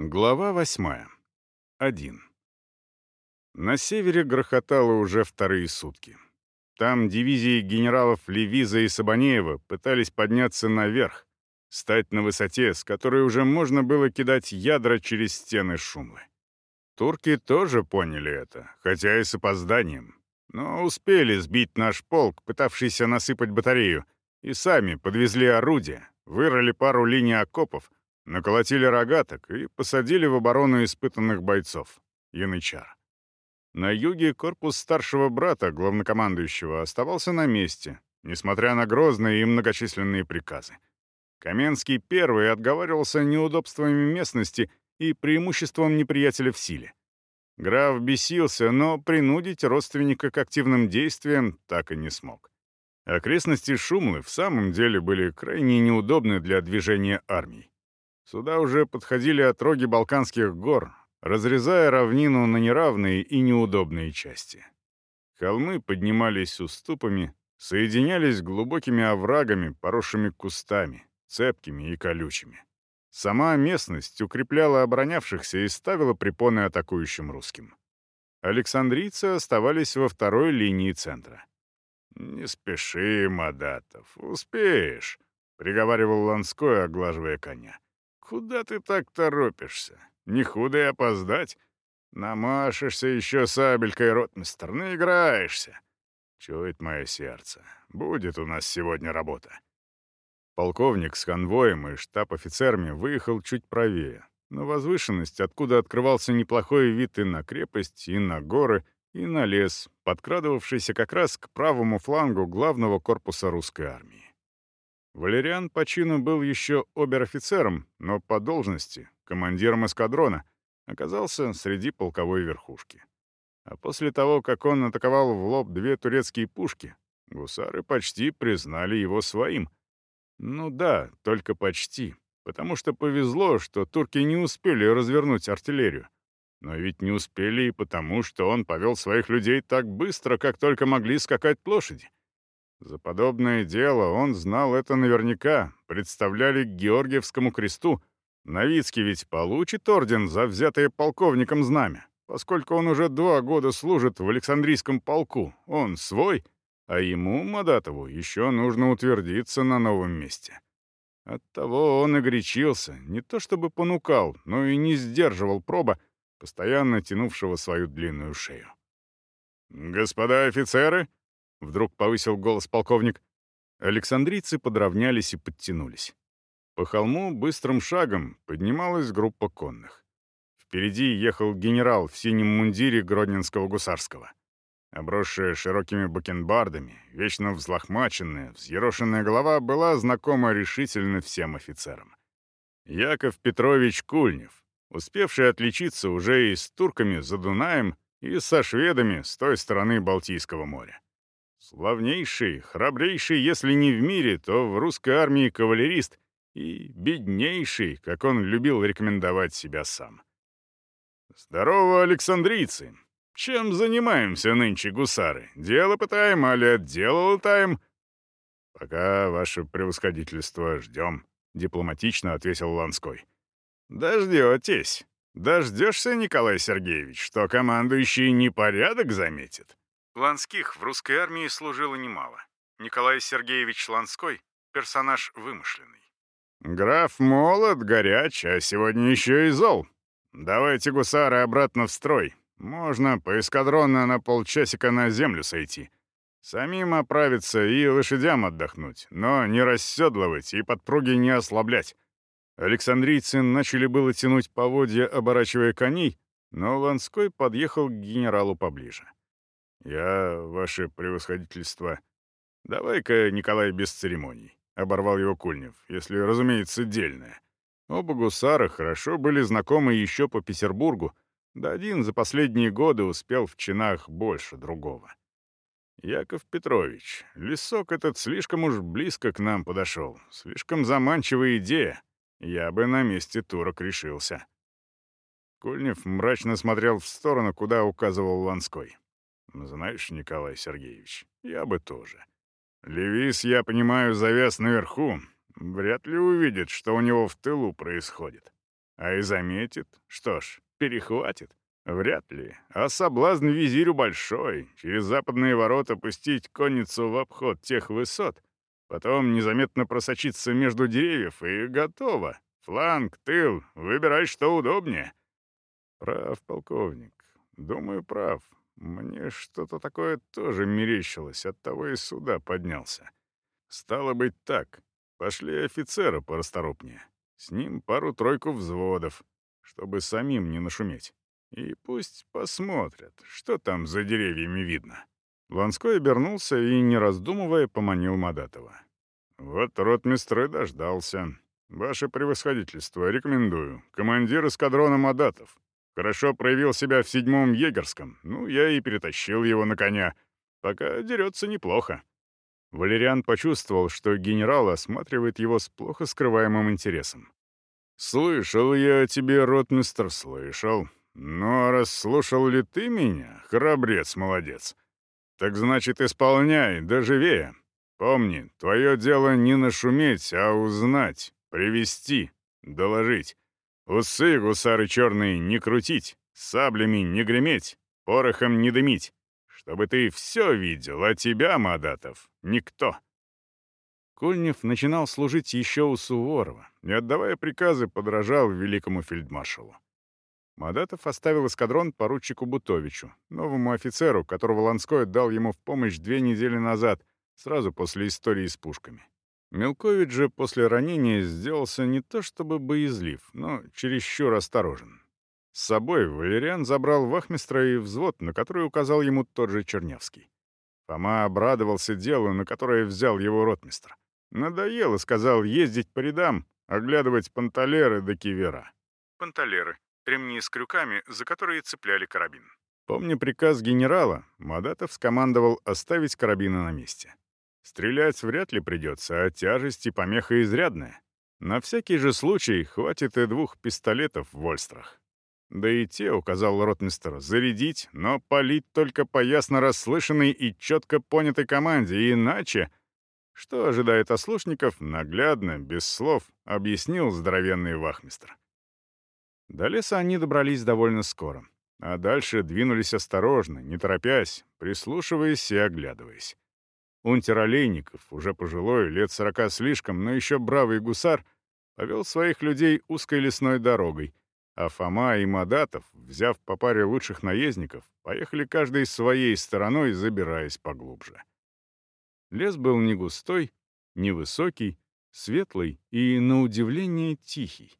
Глава восьмая. Один. На севере грохотало уже вторые сутки. Там дивизии генералов Левиза и Сабанеева пытались подняться наверх, стать на высоте, с которой уже можно было кидать ядра через стены Шумлы. Турки тоже поняли это, хотя и с опозданием, но успели сбить наш полк, пытавшийся насыпать батарею, и сами подвезли орудия, вырыли пару линий окопов — наколотили рогаток и посадили в оборону испытанных бойцов, янычар. На юге корпус старшего брата, главнокомандующего, оставался на месте, несмотря на грозные и многочисленные приказы. Каменский первый отговаривался неудобствами местности и преимуществом неприятеля в силе. Граф бесился, но принудить родственника к активным действиям так и не смог. Окрестности Шумлы в самом деле были крайне неудобны для движения армий. Сюда уже подходили отроги Балканских гор, разрезая равнину на неравные и неудобные части. Холмы поднимались уступами, соединялись глубокими оврагами, поросшими кустами, цепкими и колючими. Сама местность укрепляла оборонявшихся и ставила препоны атакующим русским. Александрийцы оставались во второй линии центра. «Не спеши, Мадатов, успеешь», — приговаривал Ланской, оглаживая коня. «Куда ты так торопишься? Не худо и опоздать. Намашешься еще сабелькой, ротмистер, наиграешься. Чует мое сердце. Будет у нас сегодня работа». Полковник с конвоем и штаб-офицерами выехал чуть правее, на возвышенность, откуда открывался неплохой вид и на крепость, и на горы, и на лес, подкрадывавшийся как раз к правому флангу главного корпуса русской армии. Валериан по чину был еще обер-офицером, но по должности, командиром эскадрона, оказался среди полковой верхушки. А после того, как он атаковал в лоб две турецкие пушки, гусары почти признали его своим. Ну да, только почти, потому что повезло, что турки не успели развернуть артиллерию. Но ведь не успели и потому, что он повел своих людей так быстро, как только могли скакать лошади. За подобное дело он знал это наверняка, представляли к Георгиевскому кресту. Новицкий ведь получит орден за взятое полковником знамя, поскольку он уже два года служит в Александрийском полку. Он свой, а ему, Мадатову, еще нужно утвердиться на новом месте. Оттого он и горячился, не то чтобы понукал, но и не сдерживал проба, постоянно тянувшего свою длинную шею. «Господа офицеры!» Вдруг повысил голос полковник. Александрийцы подравнялись и подтянулись. По холму быстрым шагом поднималась группа конных. Впереди ехал генерал в синем мундире Гродненского гусарского. Обросшая широкими бакенбардами, вечно взлохмаченная, взъерошенная голова была знакома решительно всем офицерам. Яков Петрович Кульнев, успевший отличиться уже и с турками за Дунаем, и со шведами с той стороны Балтийского моря. Славнейший, храбрейший, если не в мире, то в русской армии кавалерист и беднейший, как он любил рекомендовать себя сам. «Здорово, Александрийцы! Чем занимаемся нынче, гусары? Дело пытаем, али от дела летаем?» «Пока, ваше превосходительство, ждем», — дипломатично ответил Ланской. «Дождетесь. Дождешься, Николай Сергеевич, что командующий непорядок заметит?» Ланских в русской армии служило немало. Николай Сергеевич Ланской — персонаж вымышленный. «Граф молод, горяч, а сегодня еще и зол. Давайте, гусары, обратно в строй. Можно по эскадронно на полчасика на землю сойти. Самим оправиться и лошадям отдохнуть, но не расседлывать и подпруги не ослаблять». Александрийцы начали было тянуть поводья, оборачивая коней, но Ланской подъехал к генералу поближе. «Я, ваше превосходительство...» «Давай-ка, Николай, без церемоний», — оборвал его Кульнев, если, разумеется, дельное. Оба гусара хорошо были знакомы еще по Петербургу, да один за последние годы успел в чинах больше другого. «Яков Петрович, лесок этот слишком уж близко к нам подошел, слишком заманчивая идея. Я бы на месте турок решился». Кульнев мрачно смотрел в сторону, куда указывал Ланской. Знаешь, Николай Сергеевич, я бы тоже. Левис, я понимаю, завяз наверху. Вряд ли увидит, что у него в тылу происходит. А и заметит, что ж, перехватит. Вряд ли. А соблазн визирю большой. Через западные ворота пустить конницу в обход тех высот. Потом незаметно просочиться между деревьев, и готово. Фланг, тыл, выбирай, что удобнее. Прав, полковник. Думаю, прав. Мне что-то такое тоже мерещилось, оттого и сюда поднялся. Стало быть так. Пошли офицера порасторопнее. С ним пару-тройку взводов, чтобы самим не нашуметь. И пусть посмотрят, что там за деревьями видно». Ланской обернулся и, не раздумывая, поманил Мадатова. «Вот ротмистр и дождался. Ваше превосходительство, рекомендую. Командир эскадрона Мадатов. Хорошо проявил себя в седьмом егерском. Ну, я и перетащил его на коня. Пока дерется неплохо». Валериан почувствовал, что генерал осматривает его с плохо скрываемым интересом. «Слышал я о тебе, ротмистр, слышал. «Ну, а расслушал ли ты меня, храбрец молодец? Так значит, исполняй, доживее. Помни, твое дело не нашуметь, а узнать, привести, доложить. Усы, гусары черные, не крутить, саблями не греметь, порохом не дымить, чтобы ты все видел, а тебя, Мадатов, никто». Кольнев начинал служить еще у Суворова и, отдавая приказы, подражал великому фельдмаршалу. Мадатов оставил эскадрон поручику Бутовичу, новому офицеру, которого Ланской дал ему в помощь две недели назад, сразу после истории с пушками. Мелкович же после ранения сделался не то чтобы боязлив, но чересчур осторожен. С собой Валериан забрал вахмистра и взвод, на который указал ему тот же Чернявский. Фома обрадовался делу, на которое взял его ротмистр. Надоело, сказал, ездить по рядам, оглядывать панталеры до кивера. Панталеры ремни с крюками, за которые цепляли карабин. Помня приказ генерала, Мадатов скомандовал оставить карабины на месте. Стрелять вряд ли придется, а тяжесть и помеха изрядная. На всякий же случай хватит и двух пистолетов в вольстрах. Да и те, указал ротмистер, зарядить, но палить только по ясно расслышанной и четко понятой команде, иначе... Что ожидает ослушников, наглядно, без слов, объяснил здоровенный вахмистр. До леса они добрались довольно скоро, а дальше двинулись осторожно, не торопясь, прислушиваясь и оглядываясь. Унтер Олейников, уже пожилой, лет сорока слишком, но еще бравый гусар, повел своих людей узкой лесной дорогой, а Фома и Мадатов, взяв по паре лучших наездников, поехали каждой своей стороной, забираясь поглубже. Лес был не густой, не высокий, светлый и, на удивление, тихий.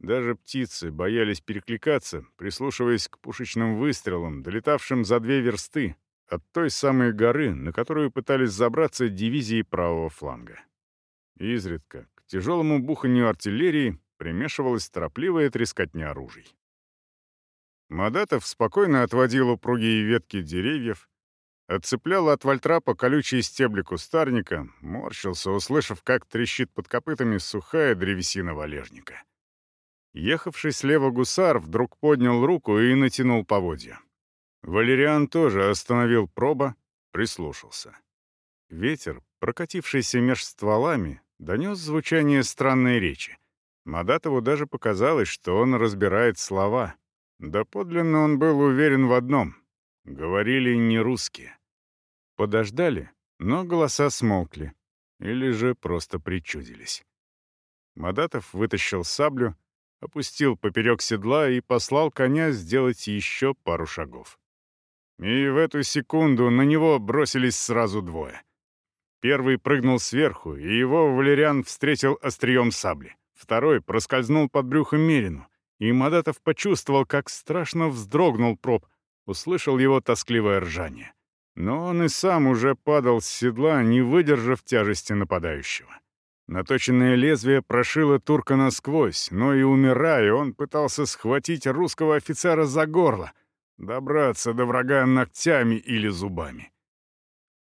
Даже птицы боялись перекликаться, прислушиваясь к пушечным выстрелам, долетавшим за две версты от той самой горы, на которую пытались забраться дивизии правого фланга. Изредка к тяжелому буханью артиллерии примешивалась торопливая трескотня оружий. Мадатов спокойно отводил упругие ветки деревьев, отцеплял от вальтрапа колючие стебли кустарника, морщился, услышав, как трещит под копытами сухая древесина валежника. Ехавший слева гусар вдруг поднял руку и натянул поводья. Валериан тоже остановил проба, прислушался. Ветер, прокатившийся меж стволами, донес звучание странной речи. Мадатову даже показалось, что он разбирает слова. Да подлинно он был уверен в одном — говорили не русские. Подождали, но голоса смолкли. Или же просто причудились. Мадатов вытащил саблю, опустил поперек седла и послал коня сделать еще пару шагов. И в эту секунду на него бросились сразу двое. Первый прыгнул сверху, и его Валериан встретил острием сабли. Второй проскользнул под брюхом Мерину, и Мадатов почувствовал, как страшно вздрогнул проб, услышал его тоскливое ржание. Но он и сам уже падал с седла, не выдержав тяжести нападающего. Наточенное лезвие прошило турка насквозь, но и умирая, он пытался схватить русского офицера за горло, добраться до врага ногтями или зубами.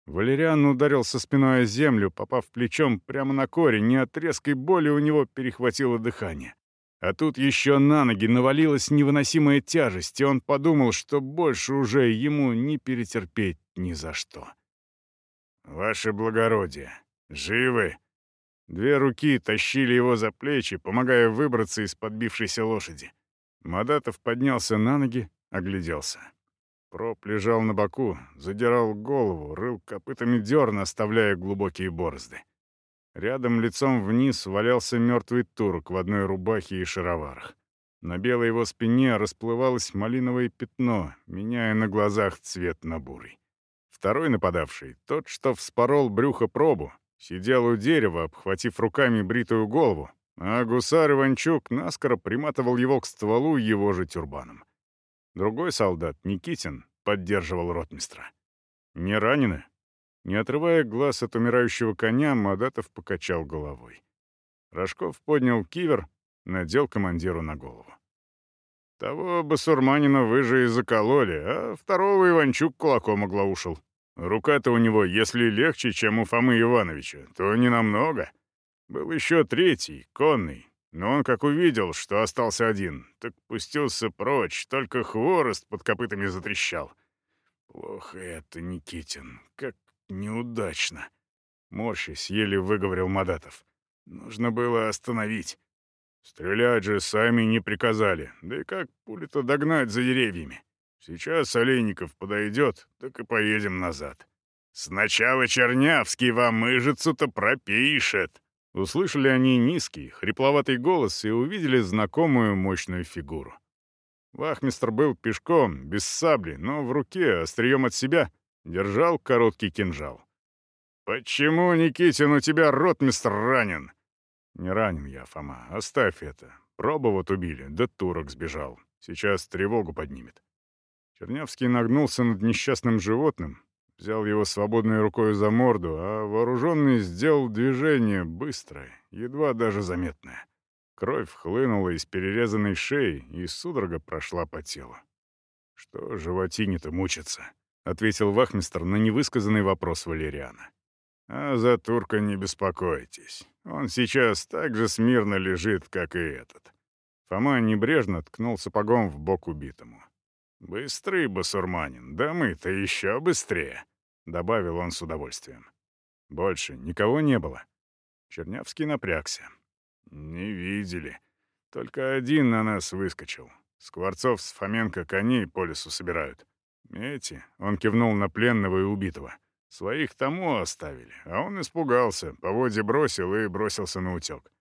Валериан ударился спиной о землю, попав плечом прямо на корень, и от резкой боли у него перехватило дыхание. А тут еще на ноги навалилась невыносимая тяжесть, и он подумал, что больше уже ему не перетерпеть ни за что. «Ваше благородие, живы?» Две руки тащили его за плечи, помогая выбраться из подбившейся лошади. Мадатов поднялся на ноги, огляделся. Проб лежал на боку, задирал голову, рыл копытами дерн, оставляя глубокие борозды. Рядом лицом вниз валялся мертвый турок в одной рубахе и шароварах. На белой его спине расплывалось малиновое пятно, меняя на глазах цвет на бурый. Второй нападавший, тот, что вспорол брюхо пробу, сидел у дерева, обхватив руками бритую голову, а гусар Иванчук наскоро приматывал его к стволу его же тюрбаном. Другой солдат, Никитин, поддерживал ротмистра. «Не ранены?» Не отрывая глаз от умирающего коня, Мадатов покачал головой. Рожков поднял кивер, надел командиру на голову. Того басурманина вы же и закололи, а второго Иванчук кулаком оглаушил. Рука-то у него, если легче, чем у Фомы Ивановича, то не намного. Был еще третий, конный, но он как увидел, что остался один, так пустился прочь, только хворост под копытами затрещал. Плохо это, Никитин, как неудачно. Морщись, еле выговорил Мадатов. Нужно было остановить. Стрелять же сами не приказали, да и как пули-то догнать за деревьями. Сейчас Олейников подойдет, так и поедем назад. Сначала Чернявский вам мыжицу-то пропишет. Услышали они низкий, хрипловатый голос и увидели знакомую мощную фигуру. Вахмистр был пешком, без сабли, но в руке, острием от себя, держал короткий кинжал. «Почему, Никитин, у тебя ротмистр ранен?» «Не ранен я, Фома, оставь это. Пробу вот убили, да турок сбежал. Сейчас тревогу поднимет». Чернявский нагнулся над несчастным животным, взял его свободной рукой за морду, а вооруженный сделал движение быстрое, едва даже заметное. Кровь хлынула из перерезанной шеи, и судорога прошла по телу. «Что животине-то мучиться?» — ответил вахмистр на невысказанный вопрос Валериана. «А за турка не беспокойтесь. Он сейчас так же смирно лежит, как и этот». Фома небрежно ткнул сапогом в бок убитому. «Быстрый басурманин, да мы-то еще быстрее», — добавил он с удовольствием. Больше никого не было. Чернявский напрягся. «Не видели. Только один на нас выскочил. Скворцов с Фоменко коней по лесу собирают. Эти, — он кивнул на пленного и убитого, — своих тому оставили, а он испугался, поводья бросил и бросился на утек.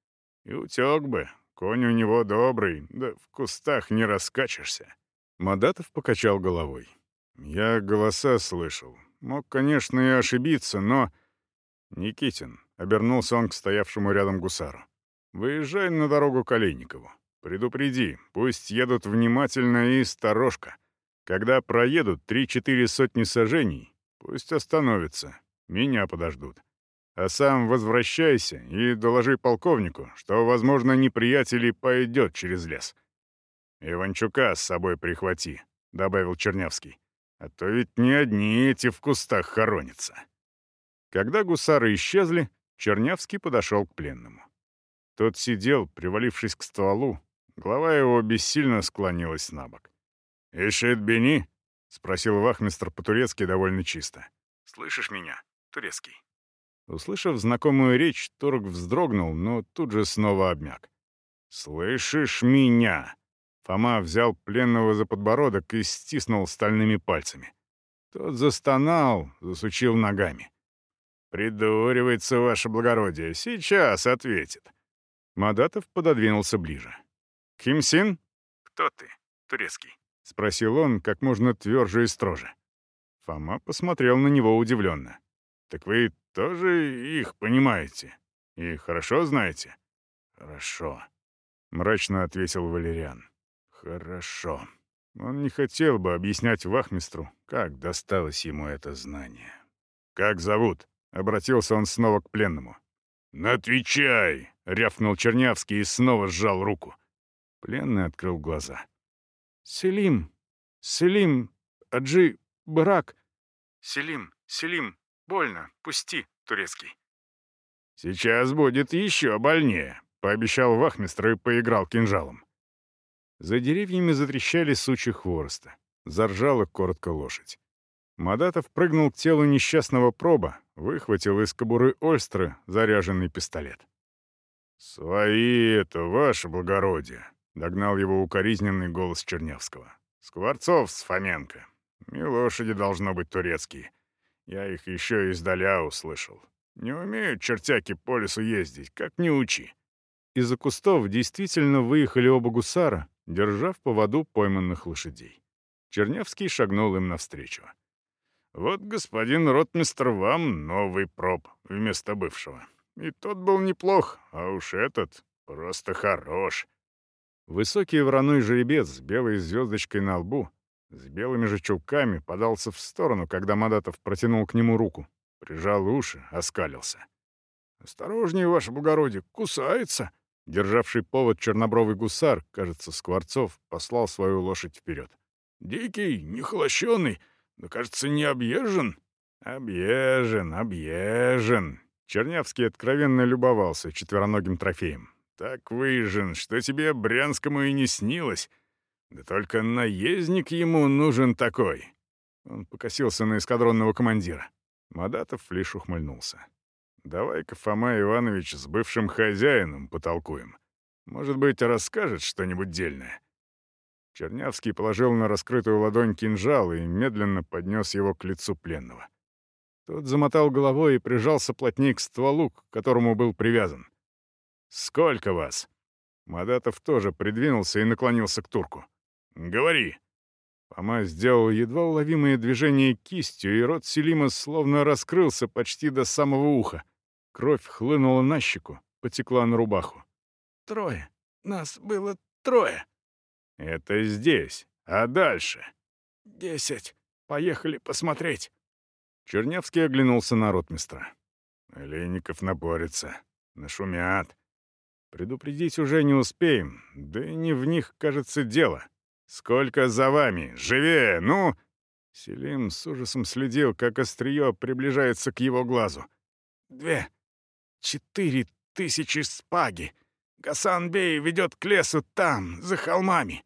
И утек бы, конь у него добрый, да в кустах не раскачешься. Мадатов покачал головой. «Я голоса слышал. Мог, конечно, и ошибиться, но...» «Никитин», — обернулся он к стоявшему рядом гусару. «Выезжай на дорогу к Олейникову. Предупреди, пусть едут внимательно и сторожка. Когда проедут три-четыре сотни сажений, пусть остановятся, меня подождут. А сам возвращайся и доложи полковнику, что, возможно, неприятель пойдет через лес. «Иванчука с собой прихвати», — добавил Чернявский. «А то ведь не одни эти в кустах хоронятся». Когда гусары исчезли, Чернявский подошел к пленному. Тот сидел, привалившись к стволу, голова его бессильно склонилась на бок. «Ишит бени?» — спросил вахмистр по-турецки довольно чисто. «Слышишь меня, турецкий?» Услышав знакомую речь, Турк вздрогнул, но тут же снова обмяк. «Слышишь меня?» Фома взял пленного за подбородок и стиснул стальными пальцами. Тот застонал, засучил ногами. «Придуривается, ваше благородие, сейчас ответит». Мадатов пододвинулся ближе. «Кимсин?» «Кто ты, турецкий?» — спросил он как можно тверже и строже. Фома посмотрел на него удивленно. «Так вы тоже их понимаете? И хорошо знаете?» «Хорошо», — мрачно ответил Валериан. Хорошо. Он не хотел бы объяснять вахмистру, как досталось ему это знание. «Как зовут?» — обратился он снова к пленному. «Отвечай!» — рявкнул Чернявский и снова сжал руку. Пленный открыл глаза. «Селим! Селим! Аджи! Барак!» «Селим! Селим! Больно! Пусти, турецкий!» «Сейчас будет еще больнее!» — пообещал вахмистр и поиграл кинжалом. За деревьями затрещали сучи хвороста. Заржала коротко лошадь. Мадатов прыгнул к телу несчастного проба, выхватил из кобуры Ольстры заряженный пистолет. «Свои это, ваше благородие», — догнал его укоризненный голос Чернявского. «Скворцов с Фоменко. И лошади должно быть турецкие. Я их еще издаля услышал. Не умеют чертяки по лесу ездить, как не учи». Из-за кустов действительно выехали оба гусара, держа в поводу пойманных лошадей. Чернявский шагнул им навстречу. «Вот, господин ротмистр, вам новый проб вместо бывшего. И тот был неплох, а уж этот просто хорош». Высокий вороной жеребец с белой звездочкой на лбу, с белыми же чулками, подался в сторону, когда Мадатов протянул к нему руку. Прижал уши, оскалился. «Осторожнее, ваше благородие, кусается!» Державший повод чернобровый гусар, кажется, Скворцов, послал свою лошадь вперед. «Дикий, нехолощенный, но, кажется, не объезжен». «Объезжен, объезжен». Чернявский откровенно любовался четвероногим трофеем. «Так выезжен, что тебе Брянскому и не снилось. Да только наездник ему нужен такой». Он покосился на эскадронного командира. Мадатов лишь ухмыльнулся. «Давай-ка Фома Иванович с бывшим хозяином потолкуем. Может быть, расскажет что-нибудь дельное». Чернявский положил на раскрытую ладонь кинжал и медленно поднес его к лицу пленного. Тот замотал головой и прижался плотнее к стволу, к которому был привязан. «Сколько вас?» Мадатов тоже придвинулся и наклонился к турку. «Говори!» Фома сделал едва уловимые движения кистью, и рот Селима словно раскрылся почти до самого уха. Кровь хлынула на щеку, потекла на рубаху. «Трое. Нас было трое». «Это здесь. А дальше?» «Десять. Поехали посмотреть». Чернявский оглянулся на ротмистра. Олейников напорится. Нашумят. Предупредить уже не успеем, да и не в них, кажется, дело. «Сколько за вами? Живее, ну!» Селим с ужасом следил, как острие приближается к его глазу. «Две, четыре тысячи спаги. Гасан-бей ведет к лесу там, за холмами».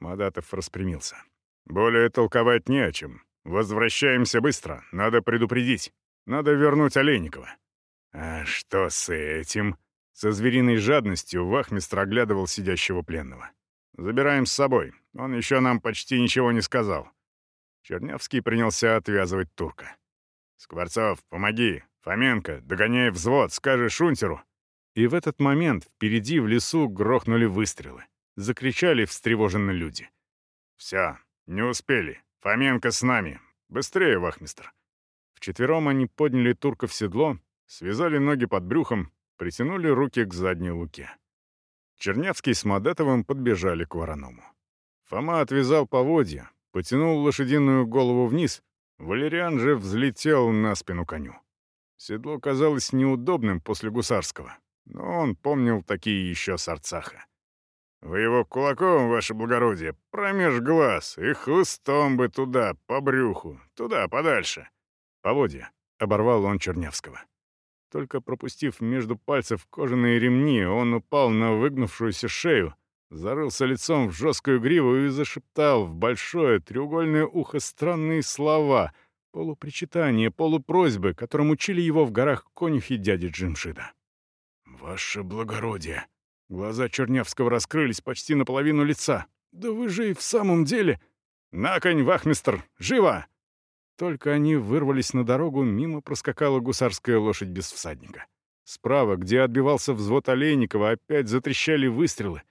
Мадатов распрямился. «Более толковать не о чем. Возвращаемся быстро. Надо предупредить. Надо вернуть Олейникова». «А что с этим?» Со звериной жадностью вахмистр оглядывал сидящего пленного. Забираем с собой. Он еще нам почти ничего не сказал». Чернявский принялся отвязывать турка. «Скворцов, помоги! Фоменко, догоняй взвод, скажи шунтеру!» И в этот момент впереди в лесу грохнули выстрелы. Закричали встревоженно люди. «Все, не успели. Фоменко с нами. Быстрее, вахмистр!» Вчетвером они подняли турка в седло, связали ноги под брюхом, притянули руки к задней луке. Чернявский с Мадетовым подбежали к вороному. Фома отвязал поводья, потянул лошадиную голову вниз, Валериан же взлетел на спину коню. Седло казалось неудобным после гусарского, но он помнил такие еще с Арцаха. «Вы его кулаком, ваше благородие, промеж глаз, и хлыстом бы туда, по брюху, туда, подальше». «Поводья», — оборвал он Чернявского. Только пропустив между пальцев кожаные ремни, он упал на выгнувшуюся шею, зарылся лицом в жесткую гриву и зашептал в большое треугольное ухо странные слова, полупричитания, полупросьбы, которым учили его в горах конюхи дяди Джимшида. «Ваше благородие!» Глаза Чернявского раскрылись почти наполовину лица. «Да вы же и в самом деле...» «На конь, вахмистр! Живо!» Только они вырвались на дорогу, мимо проскакала гусарская лошадь без всадника. Справа, где отбивался взвод Олейникова, опять затрещали выстрелы.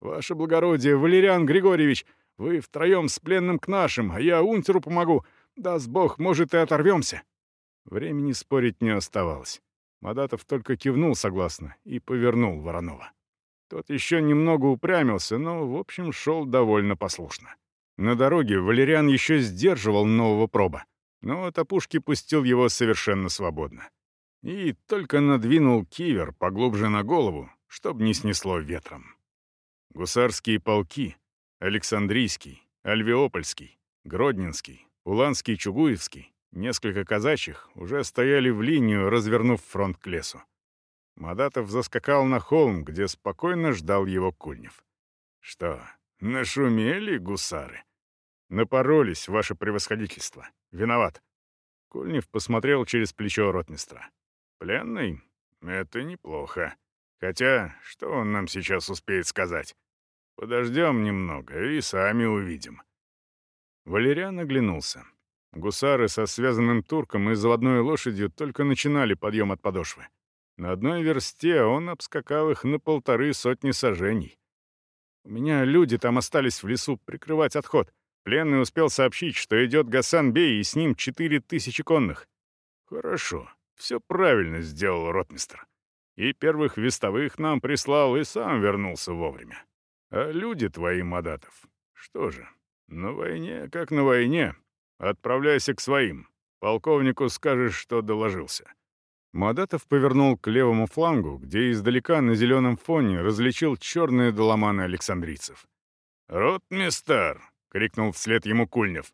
«Ваше благородие, Валериан Григорьевич, вы втроем с пленным к нашим, а я унтеру помогу. Даст бог, может, и оторвемся». Времени спорить не оставалось. Мадатов только кивнул согласно и повернул Воронова. Тот еще немного упрямился, но, в общем, шел довольно послушно. На дороге Валериан еще сдерживал нового проба, но от опушки пустил его совершенно свободно. И только надвинул кивер поглубже на голову, чтобы не снесло ветром. Гусарские полки — Александрийский, Альвеопольский, Гродненский, Уланский, Чугуевский, несколько казачьих уже стояли в линию, развернув фронт к лесу. Мадатов заскакал на холм, где спокойно ждал его Кульнев. «Что, Нашумели гусары. Напоролись, ваше превосходительство. Виноват. Кульнев посмотрел через плечо ротмистра. Пленный? Это неплохо. Хотя, что он нам сейчас успеет сказать? Подождем немного и сами увидим». Валериан оглянулся. Гусары со связанным турком и заводной лошадью только начинали подъем от подошвы. На одной версте он обскакал их на полторы сотни сажений. У меня люди там остались в лесу прикрывать отход. Пленный успел сообщить, что идет Гасан Бей, и с ним четыре тысячи конных. Хорошо, все правильно сделал ротмистр. И первых вестовых нам прислал, и сам вернулся вовремя. А люди твои, Мадатов, что же, на войне как на войне. Отправляйся к своим. Полковнику скажешь, что доложился. Мадатов повернул к левому флангу, где издалека на зеленом фоне различил черные доломаны александрийцев. «Ротмистер!» — крикнул вслед ему Кульнев.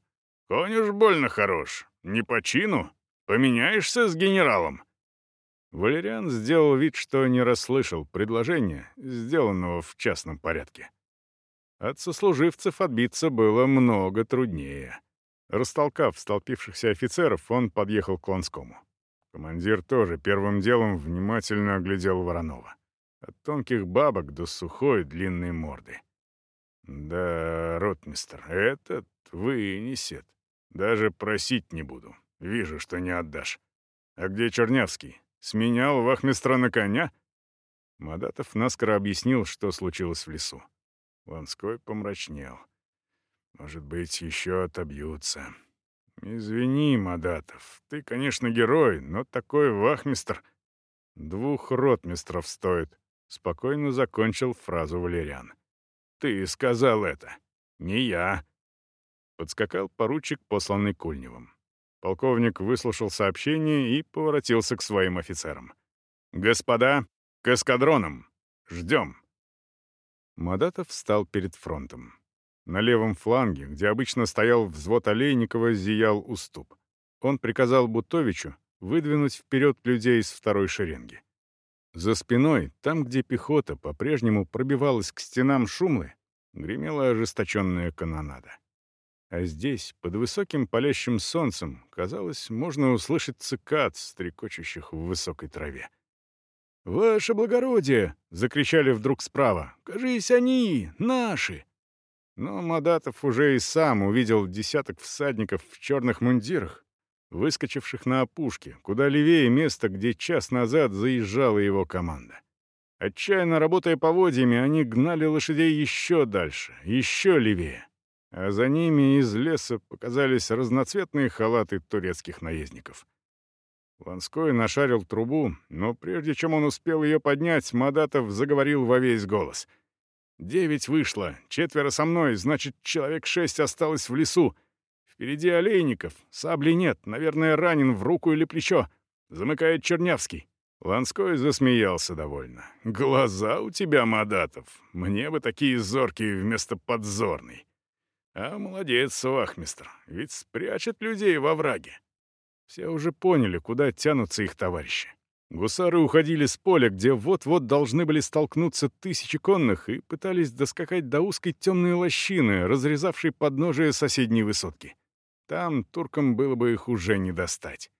«Конь уж больно хорош. Не по чину. Поменяешься с генералом?» Валериан сделал вид, что не расслышал предложения, сделанного в частном порядке. От сослуживцев отбиться было много труднее. Растолкав столпившихся офицеров, он подъехал к Ланскому. Командир тоже первым делом внимательно оглядел Воронова. От тонких бабок до сухой длинной морды. «Да, ротмистр, этот вынесет. Даже просить не буду. Вижу, что не отдашь. А где Чернявский? Сменял вахмистра на коня?» Мадатов наскоро объяснил, что случилось в лесу. Ланской помрачнел. «Может быть, еще отобьются. «Извини, Мадатов, ты, конечно, герой, но такой вахмистр...» «Двух ротмистров стоит», — спокойно закончил фразу Валериан. «Ты сказал это. Не я». Подскакал поручик, посланный Кульневым. Полковник выслушал сообщение и поворотился к своим офицерам. «Господа, к эскадронам! Ждем!» Мадатов встал перед фронтом. На левом фланге, где обычно стоял взвод Олейникова, зиял уступ. Он приказал Бутовичу выдвинуть вперед людей из второй шеренги. За спиной, там, где пехота по-прежнему пробивалась к стенам шумлы, гремела ожесточенная канонада. А здесь, под высоким палящим солнцем, казалось, можно услышать цикад, стрекочущих в высокой траве. «Ваше благородие!» — закричали вдруг справа. «Кажись, они! Наши!» Но Мадатов уже и сам увидел десяток всадников в черных мундирах, выскочивших на опушке, куда левее места, где час назад заезжала его команда. Отчаянно работая поводьями, они гнали лошадей еще дальше, еще левее. А за ними из леса показались разноцветные халаты турецких наездников. Ланской нашарил трубу, но прежде чем он успел ее поднять, Мадатов заговорил во весь голос — Девять вышло, четверо со мной, значит, человек шесть осталось в лесу. Впереди олейников, сабли нет, наверное, ранен в руку или плечо. Замыкает Чернявский. Ланской засмеялся довольно. «Глаза у тебя, Мадатов. Мне бы такие зоркие вместо подзорной. А молодец, вахмистр, ведь спрячет людей во враге». Все уже поняли, куда тянутся их товарищи. Гусары уходили с поля, где вот-вот должны были столкнуться тысячи конных, и пытались доскакать до узкой темной лощины, разрезавшей подножие соседней высотки. Там туркам было бы их уже не достать.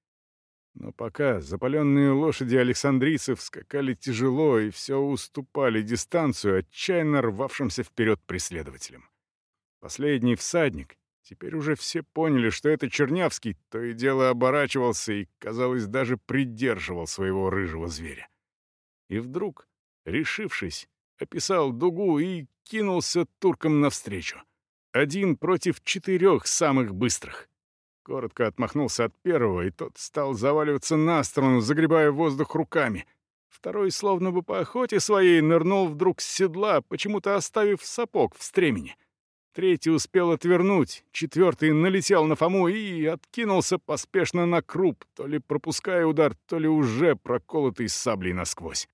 Но пока запаленные лошади александрийцев скакали тяжело и все уступали дистанцию отчаянно рвавшимся вперед преследователям. Последний всадник, Теперь уже все поняли, что это Чернявский, то и дело оборачивался и, казалось, даже придерживал своего рыжего зверя. И вдруг, решившись, описал дугу и кинулся туркам навстречу. Один против четырех самых быстрых. Коротко отмахнулся от первого, и тот стал заваливаться на сторону, загребая воздух руками. Второй, словно бы по охоте своей, нырнул вдруг с седла, почему-то оставив сапог в стремени — Третий успел отвернуть, четвертый налетел на Фому и откинулся поспешно на круп, то ли пропуская удар, то ли уже проколотый саблей насквозь.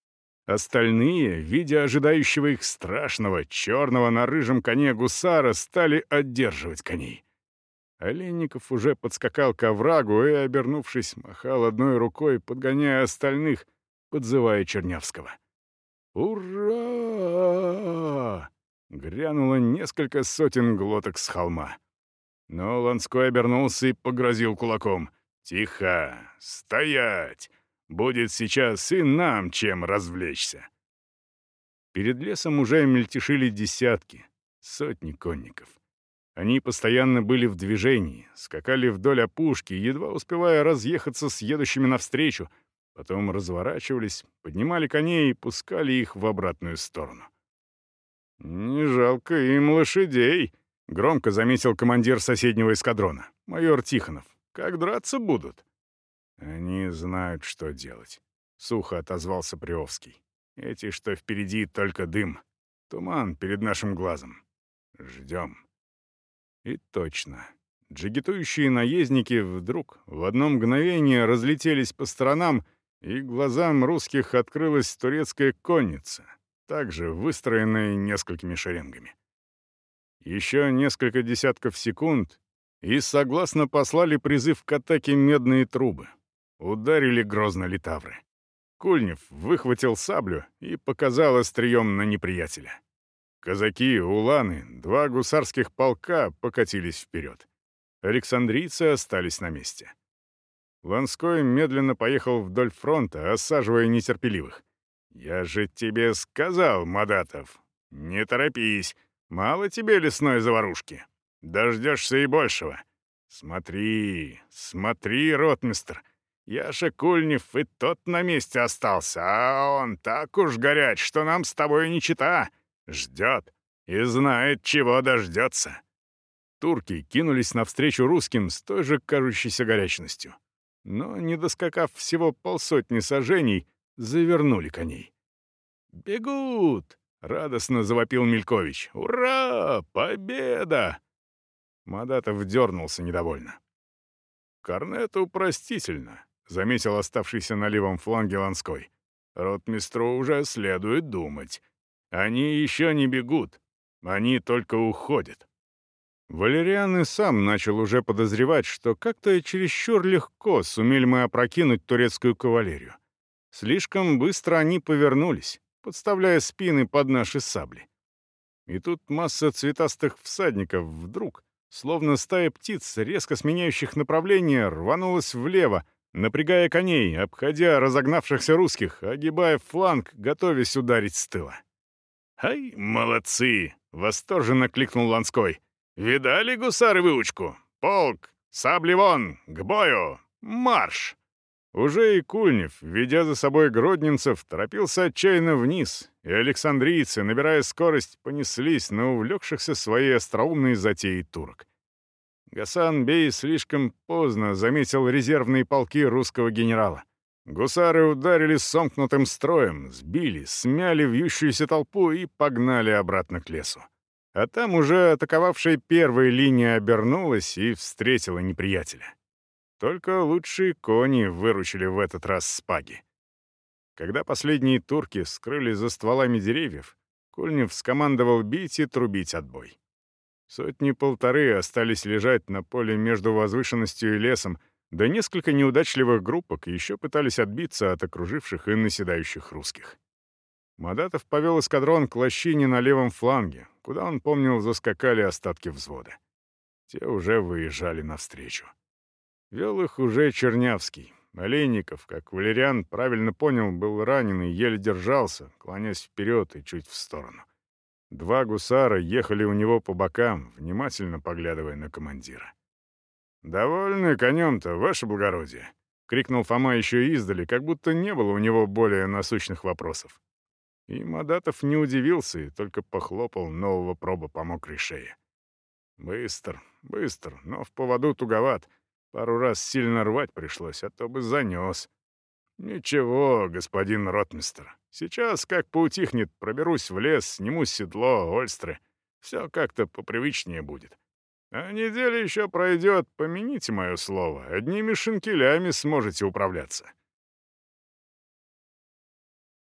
Остальные, видя ожидающего их страшного, черного на рыжем коне гусара, стали одерживать коней. Оленников уже подскакал к оврагу и, обернувшись, махал одной рукой, подгоняя остальных, подзывая Чернявского. «Ура!» Грянуло несколько сотен глоток с холма. Но Ланской обернулся и погрозил кулаком. «Тихо! Стоять! Будет сейчас и нам чем развлечься!» Перед лесом уже мельтешили десятки, сотни конников. Они постоянно были в движении, скакали вдоль опушки, едва успевая разъехаться с едущими навстречу, потом разворачивались, поднимали коней и пускали их в обратную сторону. «Не жалко им лошадей», — громко заметил командир соседнего эскадрона, майор Тихонов. «Как драться будут?» «Они знают, что делать», — сухо отозвался Приовский. «Эти, что впереди, только дым. Туман перед нашим глазом. Ждем». И точно. Джигитующие наездники вдруг в одно мгновение разлетелись по сторонам, и глазам русских открылась турецкая конница, также выстроенная несколькими шеренгами. Еще несколько десятков секунд, и согласно послали призыв к атаке медные трубы. Ударили грозно литавры. Кульнев выхватил саблю и показал острием на неприятеля. Казаки, уланы, два гусарских полка покатились вперед. Александрийцы остались на месте. Ланской медленно поехал вдоль фронта, осаживая нетерпеливых. «Я же тебе сказал, Мадатов, не торопись, мало тебе лесной заварушки. Дождешься и большего. Смотри, смотри, ротмистр, Яша Кульнев и тот на месте остался, а он так уж горяч, что нам с тобой не чита». Ждет и знает, чего дождется. Турки кинулись навстречу русским с той же кажущейся горячностью. Но, не доскакав всего полсотни сажений, завернули коней. «Бегут!» — радостно завопил Мелькович. «Ура! Победа!» Мадатов дернулся недовольно. «Корнету простительно», — заметил оставшийся на левом фланге Ланской. «Ротмистру уже следует думать. Они еще не бегут, они только уходят. Валериан и сам начал уже подозревать, что как-то чересчур легко сумели мы опрокинуть турецкую кавалерию. Слишком быстро они повернулись, подставляя спины под наши сабли. И тут масса цветастых всадников вдруг, словно стая птиц, резко сменяющих направление, рванулась влево, напрягая коней, обходя разогнавшихся русских, огибая фланг, готовясь ударить с тыла. «Ай, молодцы!» — восторженно кликнул Ланской. «Видали гусары выучку? Полк! Сабли вон! К бою! Марш!» Уже и Кульнев, ведя за собой гродненцев, торопился отчаянно вниз, и александрийцы, набирая скорость, понеслись на увлекшихся своей остроумной затеей турок. Гасан Бей слишком поздно заметил резервные полки русского генерала. Гусары ударили сомкнутым строем, сбили, смяли вьющуюся толпу и погнали обратно к лесу. А там уже атаковавшая первая линия обернулась и встретила неприятеля. Только лучшие кони выручили в этот раз спаги. Когда последние турки скрылись за стволами деревьев, Кольнев скомандовал бить и трубить отбой. Сотни-полторы остались лежать на поле между возвышенностью и лесом, да несколько неудачливых группок еще пытались отбиться от окруживших и наседающих русских. Мадатов повел эскадрон к лощине на левом фланге, куда он помнил заскакали остатки взвода. Те уже выезжали навстречу. Вел их уже Чернявский. Олейников, как Валериан правильно понял, был ранен и еле держался, клонясь вперед и чуть в сторону. Два гусара ехали у него по бокам, внимательно поглядывая на командира. «Довольны конем-то, ваше благородие!» — крикнул Фома еще издали, как будто не было у него более насущных вопросов. И Мадатов не удивился и только похлопал нового проба по мокрой шее. «Быстро, быстро, но в поводу туговат. Пару раз сильно рвать пришлось, а то бы занес. Ничего, господин ротмистер, сейчас, как поутихнет, проберусь в лес, сниму седло, ольстры. Все как-то попривычнее будет. А неделя еще пройдет, помяните мое слово, одними шинкелями сможете управляться.